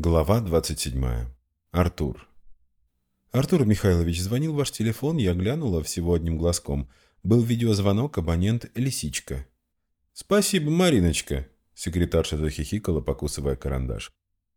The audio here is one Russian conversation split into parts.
Глава 27. Артур. «Артур Михайлович, звонил ваш телефон, я глянула всего одним глазком. Был видеозвонок, абонент Лисичка». «Спасибо, Мариночка», — секретарша захихикала, покусывая карандаш.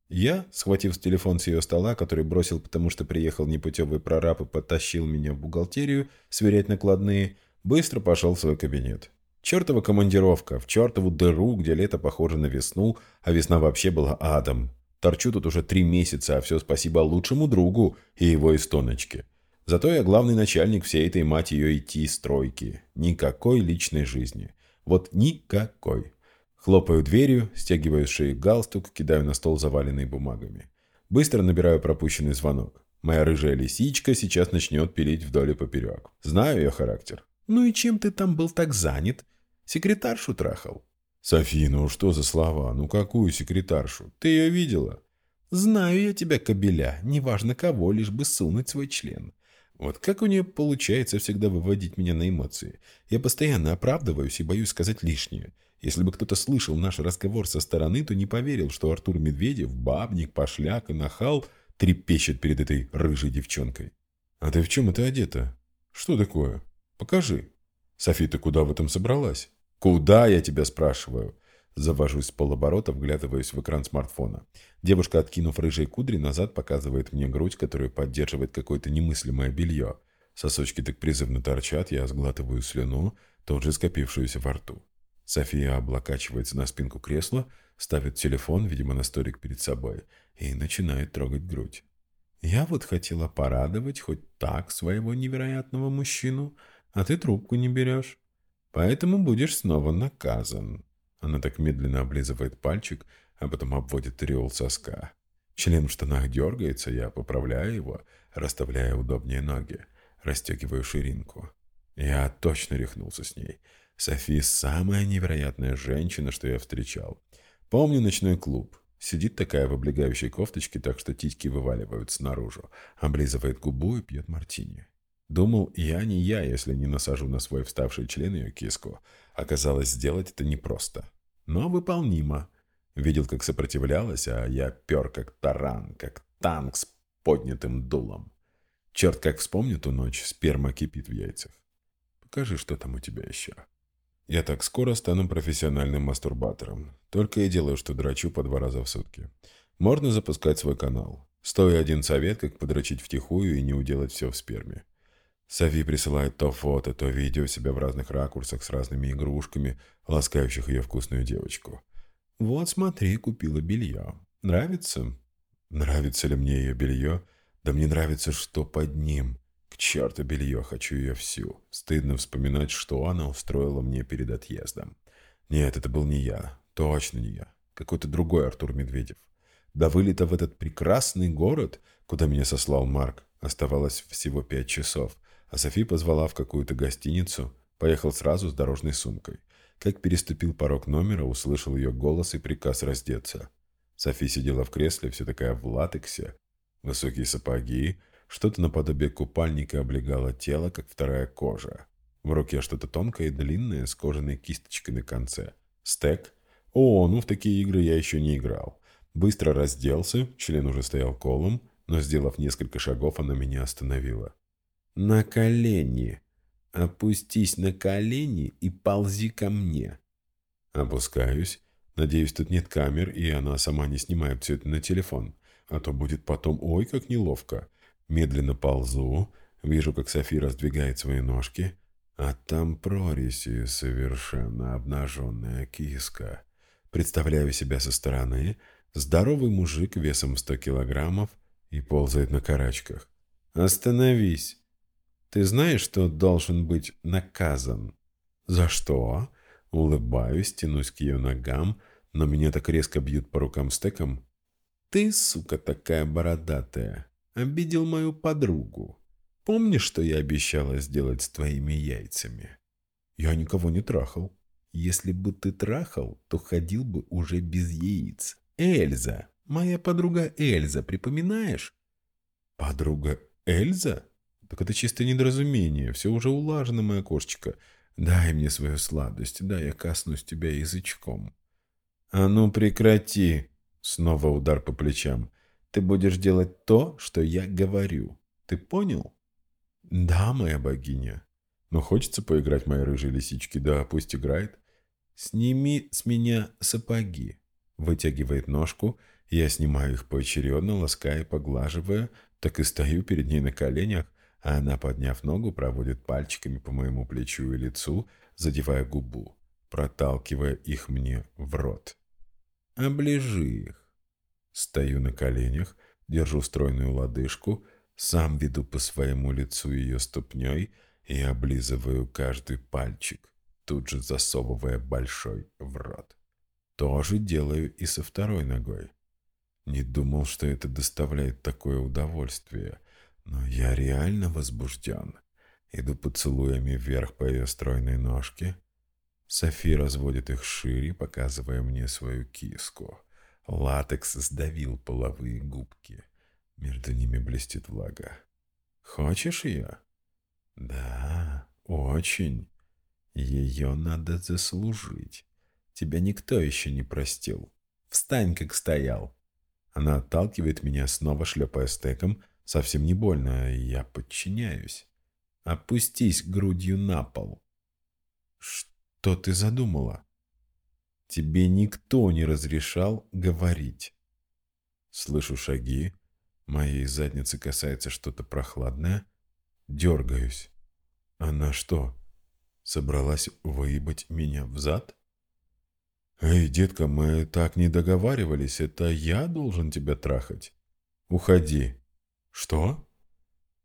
Я, схватив телефон с ее стола, который бросил, потому что приехал непутевый прораб и подтащил меня в бухгалтерию сверять накладные, быстро пошел в свой кабинет. Чертова командировка, в чертову дыру, где лето похоже на весну, а весна вообще была адом. Торчу тут уже три месяца, а все спасибо лучшему другу и его истоночке. Зато я главный начальник всей этой, мать ее, IT-стройки. Никакой личной жизни. Вот никакой. Хлопаю дверью, стягиваю с шеи галстук, кидаю на стол заваленный бумагами. Быстро набираю пропущенный звонок. Моя рыжая лисичка сейчас начнет пилить вдоль и поперек. Знаю ее характер. «Ну и чем ты там был так занят? Секретаршу трахал?» «Софи, ну что за слова? Ну какую секретаршу? Ты ее видела?» «Знаю я тебя, кобеля. Неважно кого, лишь бы сунуть свой член. Вот как у нее получается всегда выводить меня на эмоции. Я постоянно оправдываюсь и боюсь сказать лишнее. Если бы кто-то слышал наш разговор со стороны, то не поверил, что Артур Медведев, бабник, пошляк и нахал, трепещет перед этой рыжей девчонкой. «А ты в чем это одета? Что такое? Покажи». «Софи, ты куда в этом собралась?» «Куда, я тебя спрашиваю?» Завожусь с полоборота, вглядываюсь в экран смартфона. Девушка, откинув рыжие кудри, назад показывает мне грудь, которую поддерживает какое-то немыслимое белье. Сосочки так призывно торчат, я сглатываю слюну, тут же скопившуюся во рту. София облокачивается на спинку кресла, ставит телефон, видимо, на столик перед собой, и начинает трогать грудь. «Я вот хотела порадовать хоть так своего невероятного мужчину, а ты трубку не берешь». Поэтому будешь снова наказан. Она так медленно облизывает пальчик, а потом обводит ореол соска. Член в штанах дергается, я поправляю его, расставляя удобнее ноги, расстегиваю ширинку. Я точно рехнулся с ней. Софи самая невероятная женщина, что я встречал. Помню ночной клуб. Сидит такая в облегающей кофточке, так что титьки вываливаются наружу. Облизывает губу и пьет мартини. Думал, я не я, если не насажу на свой вставший член ее киску. Оказалось, сделать это непросто. Но выполнимо. Видел, как сопротивлялась, а я пер как таран, как танк с поднятым дулом. Черт, как вспомню ту ночь, сперма кипит в яйцах. Покажи, что там у тебя еще. Я так скоро стану профессиональным мастурбатором. Только и делаю, что драчу по два раза в сутки. Можно запускать свой канал. Стоя один совет, как подрочить втихую и не уделать все в сперме. Софи присылает то фото, то видео себя в разных ракурсах с разными игрушками, ласкающих ее вкусную девочку. «Вот смотри, купила белье. Нравится?» «Нравится ли мне ее белье? Да мне нравится, что под ним. К черту белье, хочу ее всю. Стыдно вспоминать, что она устроила мне перед отъездом. Нет, это был не я. Точно не я. Какой-то другой Артур Медведев. До вылета в этот прекрасный город, куда меня сослал Марк, оставалось всего пять часов – а Софи позвала в какую-то гостиницу, поехал сразу с дорожной сумкой. Как переступил порог номера, услышал ее голос и приказ раздеться. Софи сидела в кресле, все такая в латексе, высокие сапоги, что-то наподобие купальника облегало тело, как вторая кожа. В руке что-то тонкое и длинное, с кожаной кисточкой на конце. Стек? О, ну в такие игры я еще не играл. Быстро разделся, член уже стоял колом, но, сделав несколько шагов, она меня остановила. На колени. Опустись на колени и ползи ко мне. Опускаюсь. Надеюсь, тут нет камер, и она сама не снимает все это на телефон. А то будет потом ой, как неловко. Медленно ползу. Вижу, как Софи раздвигает свои ножки. А там прорези совершенно обнаженная киска. Представляю себя со стороны. Здоровый мужик весом 100 килограммов и ползает на карачках. «Остановись!» Ты знаешь, что должен быть наказан?» «За что?» Улыбаюсь, тянусь к ее ногам, но меня так резко бьют по рукам стеком. «Ты, сука такая бородатая, обидел мою подругу. Помнишь, что я обещала сделать с твоими яйцами?» «Я никого не трахал». «Если бы ты трахал, то ходил бы уже без яиц. Эльза, моя подруга Эльза, припоминаешь?» «Подруга Эльза?» Так это чисто недоразумение, все уже улажено, моя кошечка. Дай мне свою сладость, дай я коснусь тебя язычком. А ну прекрати. Снова удар по плечам. «Ты будешь делать то, что я говорю. Ты понял?» «Да, моя богиня. Но хочется поиграть моей рыжей лисички, да пусть играет. Сними с меня сапоги». Вытягивает ножку, я снимаю их поочередно, лаская и поглаживая, так и стою перед ней на коленях, а она, подняв ногу, проводит пальчиками по моему плечу и лицу, задевая губу, проталкивая их мне в рот. «Оближи их». Стою на коленях, держу стройную лодыжку, сам веду по своему лицу ее ступней и облизываю каждый пальчик, тут же засовывая большой в рот. То же делаю и со второй ногой. Не думал, что это доставляет такое удовольствие, но я реально возбужден. Иду поцелуями вверх по ее стройной ножке. Софи разводит их шире, показывая мне свою киску. Латекс сдавил половые губки. Между ними блестит влага. «Хочешь ее?» «Да, очень. Ее надо заслужить. Тебя никто еще не простил. Встань, как стоял». Она отталкивает меня, снова шлепая стеком. Совсем не больно, я подчиняюсь. Опустись грудью на пол. Что ты задумала? Тебе никто не разрешал говорить. Слышу шаги. Моей задницы касается что-то прохладное. Дергаюсь. Она что, собралась выебать меня в зад? «Эй, детка, мы так не договаривались, это я должен тебя трахать. Уходи». «Что?»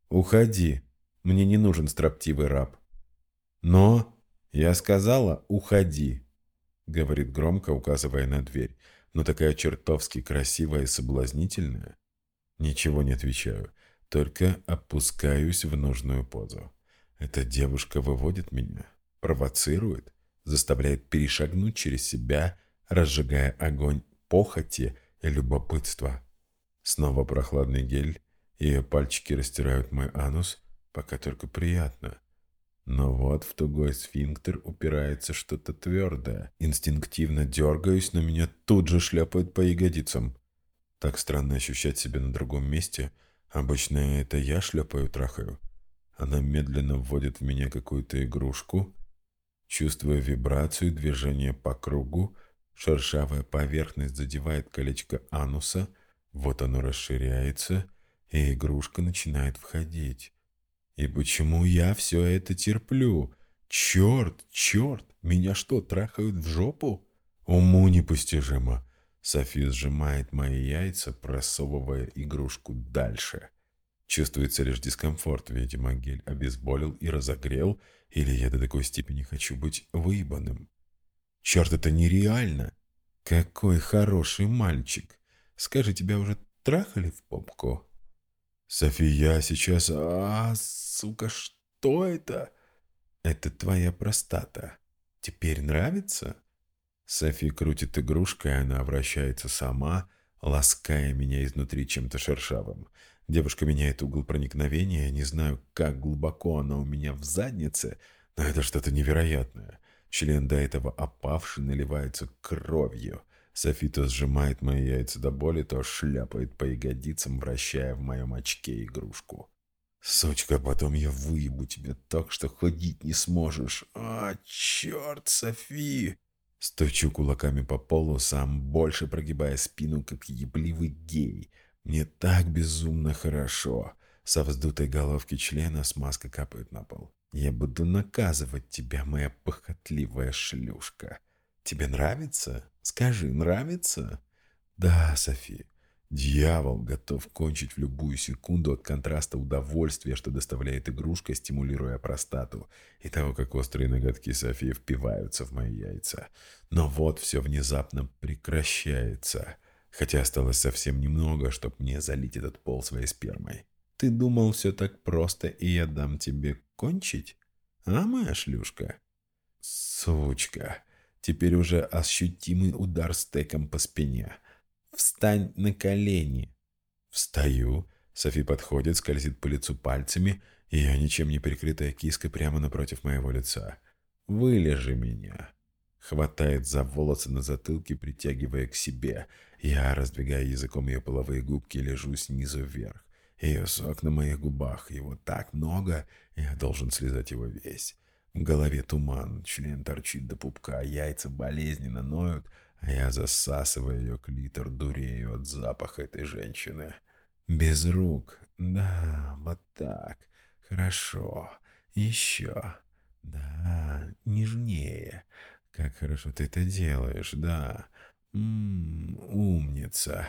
«Уходи. Мне не нужен строптивый раб». «Но...» «Я сказала, уходи», — говорит громко, указывая на дверь, но такая чертовски красивая и соблазнительная. Ничего не отвечаю, только опускаюсь в нужную позу. Эта девушка выводит меня, провоцирует, заставляет перешагнуть через себя, разжигая огонь похоти и любопытства. Снова прохладный гель, ее пальчики растирают мой анус, пока только приятно. Но вот в тугой сфинктер упирается что-то твердое. Инстинктивно дергаюсь, но меня тут же шляпают по ягодицам. Так странно ощущать себя на другом месте. Обычно это я шляпаю, трахаю. Она медленно вводит в меня какую-то игрушку, Чувствуя вибрацию движения по кругу, шершавая поверхность задевает колечко ануса, вот оно расширяется, и игрушка начинает входить. И почему я все это терплю? Черт, черт, меня что, трахают в жопу? Уму непостижимо. Софи сжимает мои яйца, просовывая игрушку дальше. Чувствуется лишь дискомфорт, видимо, гель обезболил и разогрел, или я до такой степени хочу быть выебанным. Черт, это нереально! Какой хороший мальчик! Скажи, тебя уже трахали в попку? София, сейчас... А, сука, что это? Это твоя простата. Теперь нравится? Софи крутит игрушкой, она вращается сама, лаская меня изнутри чем-то шершавым. Девушка меняет угол проникновения, не знаю, как глубоко она у меня в заднице, но это что-то невероятное. Член до этого опавший наливается кровью. Софи то сжимает мои яйца до боли, то шляпает по ягодицам, вращая в моем очке игрушку. «Сучка, потом я выебу тебе так, что ходить не сможешь. А, черт, Софи!» Стучу кулаками по полу, сам больше прогибая спину, как ебливый гей – мне так безумно хорошо. Со вздутой головки члена смазка капает на пол. Я буду наказывать тебя, моя похотливая шлюшка. Тебе нравится? Скажи, нравится? Да, Софи. Дьявол готов кончить в любую секунду от контраста удовольствия, что доставляет игрушка, стимулируя простату, и того, как острые ноготки Софии впиваются в мои яйца. Но вот все внезапно прекращается хотя осталось совсем немного, чтобы мне залить этот пол своей спермой. Ты думал, все так просто, и я дам тебе кончить? А, моя шлюшка? Сучка. Теперь уже ощутимый удар стеком по спине. Встань на колени. Встаю. Софи подходит, скользит по лицу пальцами, я ничем не прикрытая киска прямо напротив моего лица. Вылежи меня. Хватает за волосы на затылке, притягивая к себе. Я раздвигаю языком ее половые губки лежу снизу вверх. Ее сок на моих губах, его так много, я должен слезать его весь. Голове туман, член торчит до пупка, яйца болезненно ноют, а я засасываю ее клитор, дурею от запаха этой женщины. Без рук. Да, вот так. Хорошо. Еще. Да, нежнее. Как хорошо ты это делаешь, да. Ммм, умница.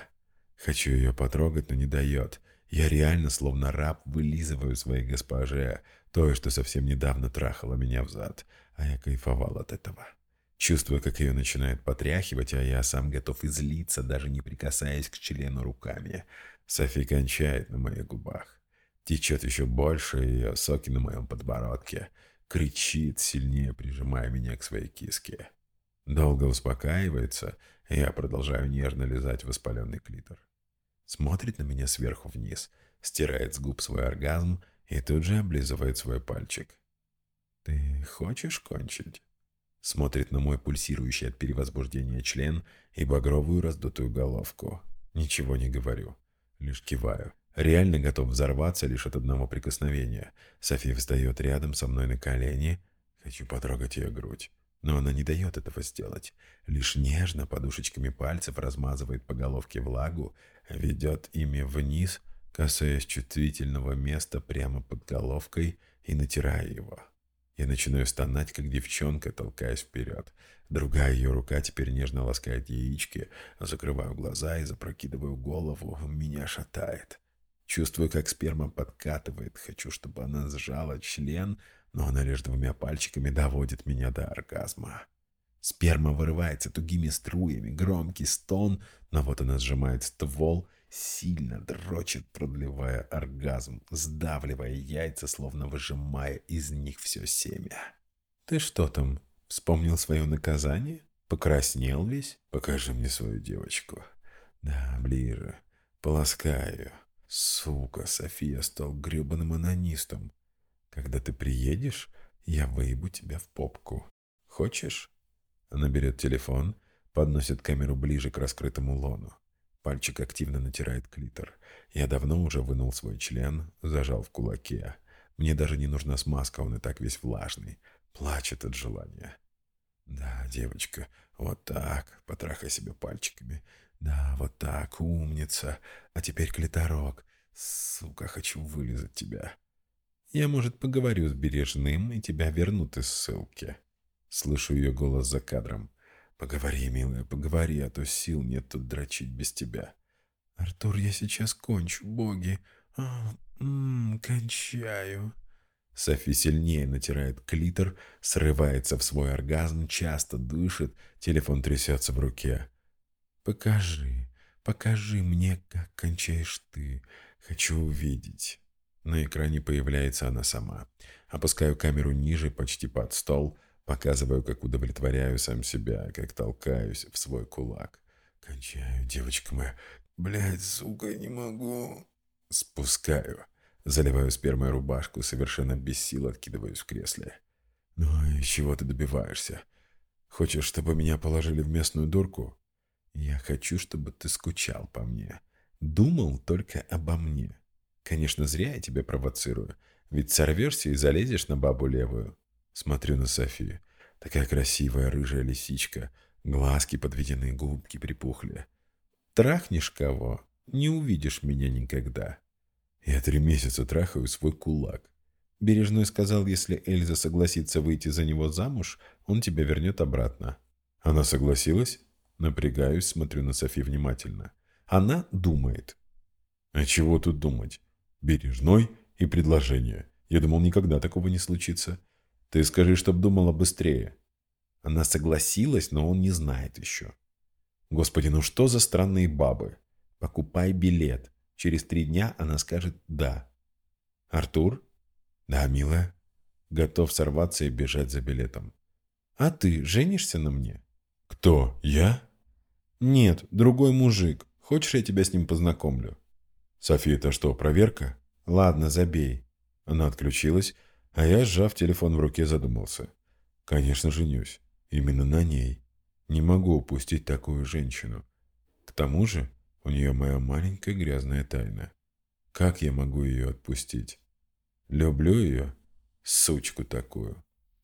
Хочу ее потрогать, но не дает. Я реально, словно раб, вылизываю своей госпоже, той, что совсем недавно трахала меня взад, а я кайфовал от этого. Чувствую, как ее начинает потряхивать, а я сам готов излиться, даже не прикасаясь к члену руками. Софи кончает на моих губах. Течет еще больше, ее соки на моем подбородке. Кричит, сильнее прижимая меня к своей киске. Долго успокаивается, и я продолжаю нежно лизать воспаленный клитор. Смотрит на меня сверху вниз, стирает с губ свой оргазм и тут же облизывает свой пальчик. «Ты хочешь кончить?» Смотрит на мой пульсирующий от перевозбуждения член и багровую раздутую головку. Ничего не говорю. Лишь киваю. Реально готов взорваться лишь от одного прикосновения. София встает рядом со мной на колени. Хочу потрогать ее грудь. Но она не дает этого сделать. Лишь нежно подушечками пальцев размазывает по головке влагу, ведет ими вниз, касаясь чувствительного места прямо под головкой и натирая его. Я начинаю стонать, как девчонка, толкаясь вперед. Другая ее рука теперь нежно ласкает яички, закрываю глаза и запрокидываю голову, меня шатает. Чувствую, как сперма подкатывает, хочу, чтобы она сжала член, но она лишь двумя пальчиками доводит меня до оргазма. Сперма вырывается тугими струями, громкий стон, но вот она сжимает ствол сильно дрочит, продлевая оргазм, сдавливая яйца, словно выжимая из них все семя. «Ты что там, вспомнил свое наказание? Покраснел весь? Покажи мне свою девочку». «Да, ближе. Полоскаю. Сука, София стал гребаным анонистом. Когда ты приедешь, я выебу тебя в попку. Хочешь?» Она берет телефон, подносит камеру ближе к раскрытому лону. Пальчик активно натирает клитор. Я давно уже вынул свой член, зажал в кулаке. Мне даже не нужна смазка, он и так весь влажный. Плачет от желания. Да, девочка, вот так, потрахай себя пальчиками. Да, вот так, умница. А теперь клиторок. Сука, хочу вылезать тебя. Я, может, поговорю с Бережным, и тебя вернут из ссылки. Слышу ее голос за кадром. Поговори, милая, поговори, а то сил нет тут дрочить без тебя. Артур, я сейчас кончу, боги. А, м -м, кончаю. Софи сильнее натирает клитор, срывается в свой оргазм, часто дышит, телефон трясется в руке. «Покажи, покажи мне, как кончаешь ты. Хочу увидеть». На экране появляется она сама. Опускаю камеру ниже, почти под стол, Показываю, как удовлетворяю сам себя, как толкаюсь в свой кулак. Кончаю, девочка моя. Блядь, сука, не могу. Спускаю. Заливаю спермой рубашку, совершенно без сил откидываюсь в кресле. Ну и чего ты добиваешься? Хочешь, чтобы меня положили в местную дурку? Я хочу, чтобы ты скучал по мне. Думал только обо мне. Конечно, зря я тебя провоцирую. Ведь сорвешься и залезешь на бабу левую. Смотрю на Софию. Такая красивая рыжая лисичка. Глазки подведены, губки припухли. Трахнешь кого, не увидишь меня никогда. Я три месяца трахаю свой кулак. Бережной сказал, если Эльза согласится выйти за него замуж, он тебя вернет обратно. Она согласилась? Напрягаюсь, смотрю на Софи внимательно. Она думает. А чего тут думать? Бережной и предложение. Я думал, никогда такого не случится. Ты скажи, чтоб думала быстрее. Она согласилась, но он не знает еще. Господи, ну что за странные бабы? Покупай билет. Через три дня она скажет «да». Артур? Да, милая. Готов сорваться и бежать за билетом. А ты женишься на мне? Кто? Я? Нет, другой мужик. Хочешь, я тебя с ним познакомлю? София, это что, проверка? Ладно, забей. Она отключилась, а я, сжав телефон в руке, задумался. Конечно, женюсь. Именно на ней. Не могу упустить такую женщину. К тому же у нее моя маленькая грязная тайна. Как я могу ее отпустить? Люблю ее, сучку такую.